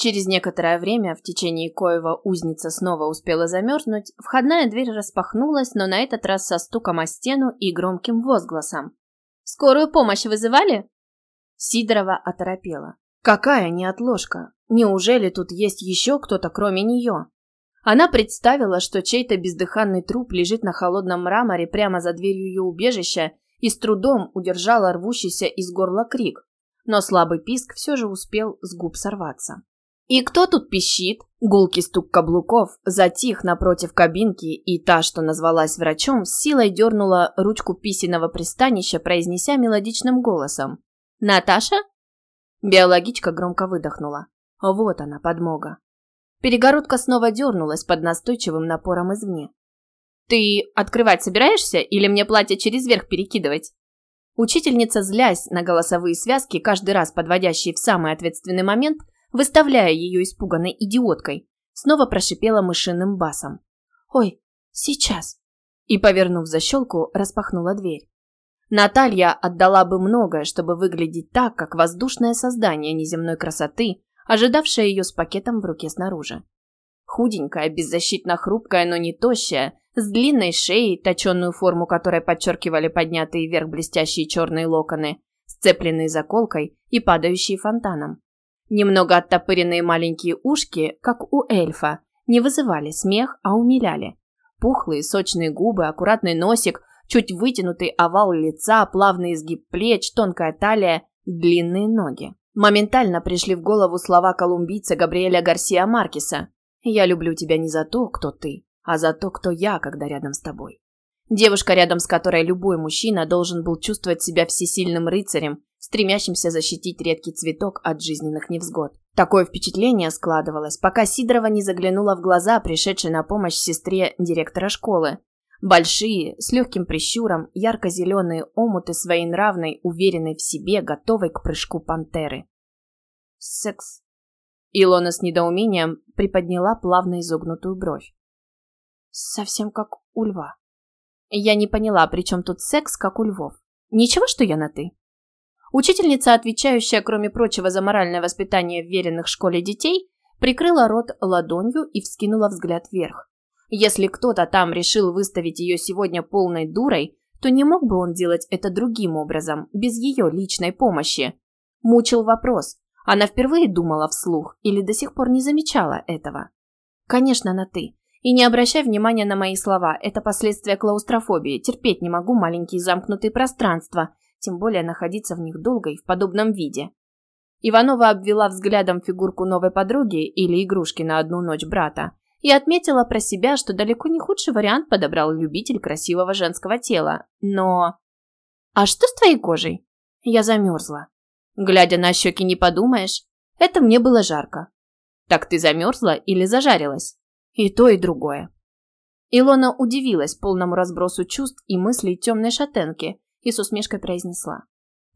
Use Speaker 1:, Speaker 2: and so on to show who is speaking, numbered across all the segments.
Speaker 1: Через некоторое время, в течение коего узница снова успела замерзнуть, входная дверь распахнулась, но на этот раз со стуком о стену и громким возгласом. «Скорую помощь вызывали?» Сидорова оторопела. «Какая неотложка? Неужели тут есть еще кто-то, кроме нее?» Она представила, что чей-то бездыханный труп лежит на холодном мраморе прямо за дверью ее убежища и с трудом удержала рвущийся из горла крик, но слабый писк все же успел с губ сорваться. «И кто тут пищит?» Гулкий стук каблуков затих напротив кабинки, и та, что назвалась врачом, с силой дернула ручку писиного пристанища, произнеся мелодичным голосом. «Наташа?» Биологичка громко выдохнула. Вот она, подмога. Перегородка снова дернулась под настойчивым напором извне. «Ты открывать собираешься или мне платье через верх перекидывать?» Учительница, злясь на голосовые связки, каждый раз подводящие в самый ответственный момент, выставляя ее испуганной идиоткой, снова прошипела мышиным басом. «Ой, сейчас!» И, повернув защелку, распахнула дверь. Наталья отдала бы многое, чтобы выглядеть так, как воздушное создание неземной красоты, ожидавшее ее с пакетом в руке снаружи. Худенькая, беззащитно хрупкая, но не тощая, с длинной шеей, точенную форму которой подчеркивали поднятые вверх блестящие черные локоны, сцепленные заколкой и падающие фонтаном. Немного оттопыренные маленькие ушки, как у эльфа, не вызывали смех, а умиляли. Пухлые, сочные губы, аккуратный носик, чуть вытянутый овал лица, плавный изгиб плеч, тонкая талия, длинные ноги. Моментально пришли в голову слова колумбийца Габриэля Гарсиа Маркеса «Я люблю тебя не за то, кто ты, а за то, кто я, когда рядом с тобой». Девушка, рядом с которой любой мужчина должен был чувствовать себя всесильным рыцарем, стремящимся защитить редкий цветок от жизненных невзгод. Такое впечатление складывалось, пока Сидорова не заглянула в глаза пришедшей на помощь сестре директора школы. Большие, с легким прищуром, ярко-зеленые омуты своей нравной, уверенной в себе, готовой к прыжку пантеры. Секс. Илона с недоумением приподняла плавно изогнутую бровь. Совсем как у льва. Я не поняла, при чем тут секс, как у львов. Ничего, что я на «ты». Учительница, отвечающая, кроме прочего, за моральное воспитание веренных школе детей, прикрыла рот ладонью и вскинула взгляд вверх. Если кто-то там решил выставить ее сегодня полной дурой, то не мог бы он делать это другим образом, без ее личной помощи. Мучил вопрос. Она впервые думала вслух или до сих пор не замечала этого? Конечно, на «ты». И не обращай внимания на мои слова, это последствия клаустрофобии. Терпеть не могу маленькие замкнутые пространства, тем более находиться в них долго и в подобном виде. Иванова обвела взглядом фигурку новой подруги или игрушки на одну ночь брата и отметила про себя, что далеко не худший вариант подобрал любитель красивого женского тела. Но... «А что с твоей кожей?» Я замерзла. Глядя на щеки, не подумаешь. Это мне было жарко. «Так ты замерзла или зажарилась?» «И то, и другое». Илона удивилась полному разбросу чувств и мыслей темной шатенки, и с усмешкой произнесла.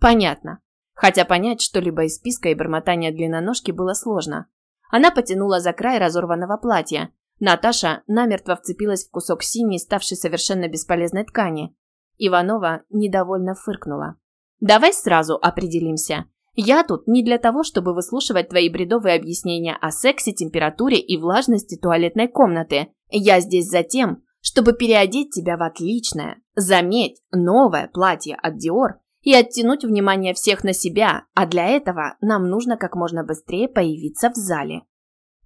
Speaker 1: «Понятно». Хотя понять что-либо из списка и бормотания длинноножки было сложно. Она потянула за край разорванного платья. Наташа намертво вцепилась в кусок синей, ставшей совершенно бесполезной ткани. Иванова недовольно фыркнула. «Давай сразу определимся. Я тут не для того, чтобы выслушивать твои бредовые объяснения о сексе, температуре и влажности туалетной комнаты. Я здесь за тем, чтобы переодеть тебя в отличное, заметь, новое платье от Dior и оттянуть внимание всех на себя, а для этого нам нужно как можно быстрее появиться в зале.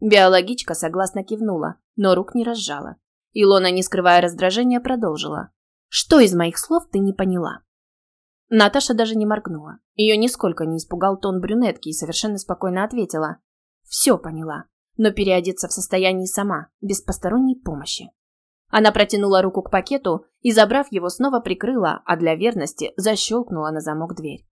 Speaker 1: Биологичка согласно кивнула, но рук не разжала. Илона, не скрывая раздражения, продолжила. «Что из моих слов ты не поняла?» Наташа даже не моргнула. Ее нисколько не испугал тон брюнетки и совершенно спокойно ответила. «Все поняла, но переодеться в состоянии сама, без посторонней помощи». Она протянула руку к пакету и, забрав его, снова прикрыла, а для верности защелкнула на замок дверь.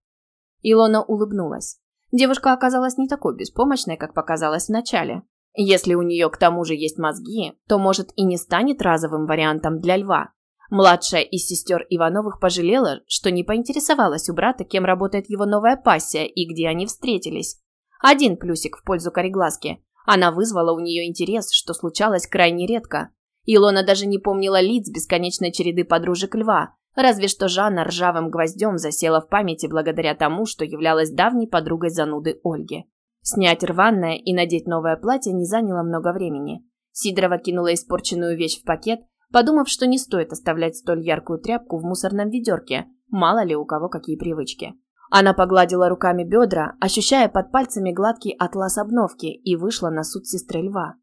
Speaker 1: Илона улыбнулась. Девушка оказалась не такой беспомощной, как показалось вначале. Если у нее к тому же есть мозги, то, может, и не станет разовым вариантом для льва. Младшая из сестер Ивановых пожалела, что не поинтересовалась у брата, кем работает его новая пассия и где они встретились. Один плюсик в пользу кореглазки. Она вызвала у нее интерес, что случалось крайне редко. Илона даже не помнила лиц бесконечной череды подружек льва, разве что Жанна ржавым гвоздем засела в памяти благодаря тому, что являлась давней подругой зануды Ольги. Снять рваное и надеть новое платье не заняло много времени. Сидорова кинула испорченную вещь в пакет, подумав, что не стоит оставлять столь яркую тряпку в мусорном ведерке, мало ли у кого какие привычки. Она погладила руками бедра, ощущая под пальцами гладкий атлас обновки, и вышла на суд сестры Льва.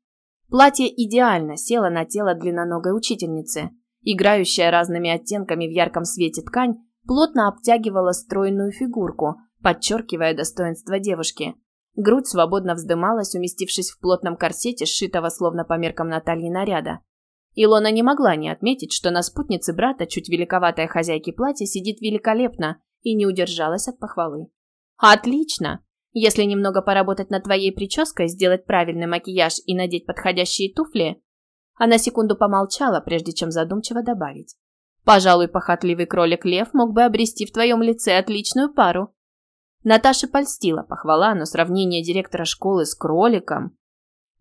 Speaker 1: Платье идеально село на тело длинноногой учительницы. Играющая разными оттенками в ярком свете ткань плотно обтягивала стройную фигурку, подчеркивая достоинство девушки. Грудь свободно вздымалась, уместившись в плотном корсете, сшитого словно по меркам Натальи наряда. Илона не могла не отметить, что на спутнице брата чуть великоватая хозяйки платья сидит великолепно и не удержалась от похвалы. «Отлично! Если немного поработать над твоей прической, сделать правильный макияж и надеть подходящие туфли...» Она секунду помолчала, прежде чем задумчиво добавить. «Пожалуй, похотливый кролик Лев мог бы обрести в твоем лице отличную пару. Наташа польстила похвала, но сравнение директора школы с кроликом...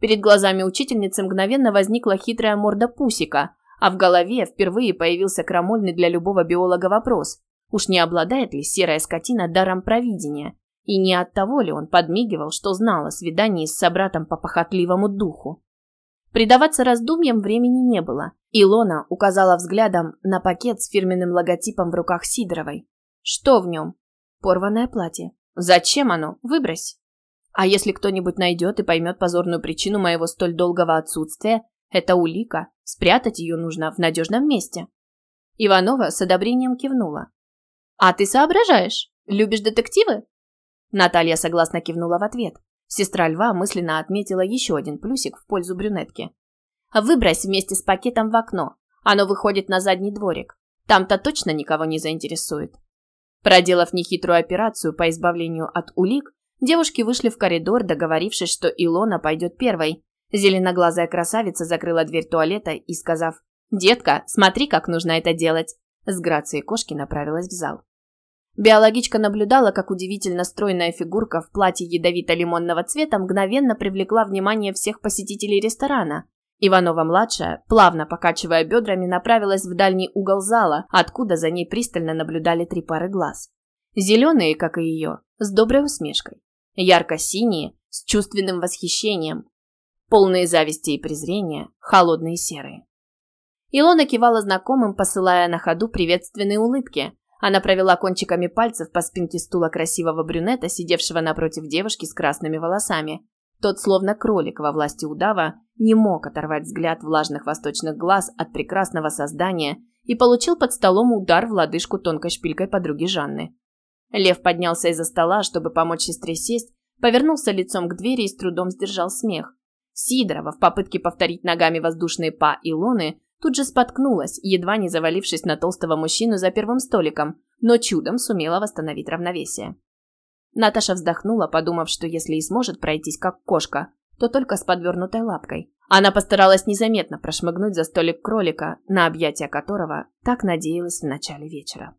Speaker 1: Перед глазами учительницы мгновенно возникла хитрая морда Пусика, а в голове впервые появился крамольный для любого биолога вопрос. Уж не обладает ли серая скотина даром провидения? И не от того ли он подмигивал, что знал о свидании с собратом по похотливому духу? Предаваться раздумьям времени не было. Илона указала взглядом на пакет с фирменным логотипом в руках Сидоровой. Что в нем? Порванное платье. Зачем оно? Выбрось. А если кто-нибудь найдет и поймет позорную причину моего столь долгого отсутствия, это улика. Спрятать ее нужно в надежном месте. Иванова с одобрением кивнула. «А ты соображаешь? Любишь детективы?» Наталья согласно кивнула в ответ. Сестра Льва мысленно отметила еще один плюсик в пользу брюнетки. «Выбрось вместе с пакетом в окно. Оно выходит на задний дворик. Там-то точно никого не заинтересует. Проделав нехитрую операцию по избавлению от улик, девушки вышли в коридор, договорившись, что Илона пойдет первой. Зеленоглазая красавица закрыла дверь туалета и, сказав «Детка, смотри, как нужно это делать», с грацией кошки направилась в зал. Биологичка наблюдала, как удивительно стройная фигурка в платье ядовито-лимонного цвета мгновенно привлекла внимание всех посетителей ресторана, Иванова-младшая, плавно покачивая бедрами, направилась в дальний угол зала, откуда за ней пристально наблюдали три пары глаз. Зеленые, как и ее, с доброй усмешкой. Ярко-синие, с чувственным восхищением. Полные зависти и презрения, холодные серые. Илона кивала знакомым, посылая на ходу приветственные улыбки. Она провела кончиками пальцев по спинке стула красивого брюнета, сидевшего напротив девушки с красными волосами. Тот, словно кролик во власти удава, не мог оторвать взгляд влажных восточных глаз от прекрасного создания и получил под столом удар в лодыжку тонкой шпилькой подруги Жанны. Лев поднялся из-за стола, чтобы помочь сестре сесть, повернулся лицом к двери и с трудом сдержал смех. Сидорова в попытке повторить ногами воздушные па и лоны тут же споткнулась, едва не завалившись на толстого мужчину за первым столиком, но чудом сумела восстановить равновесие. Наташа вздохнула, подумав, что если и сможет пройтись как кошка, то только с подвернутой лапкой. Она постаралась незаметно прошмыгнуть за столик кролика, на объятия которого так надеялась в начале вечера.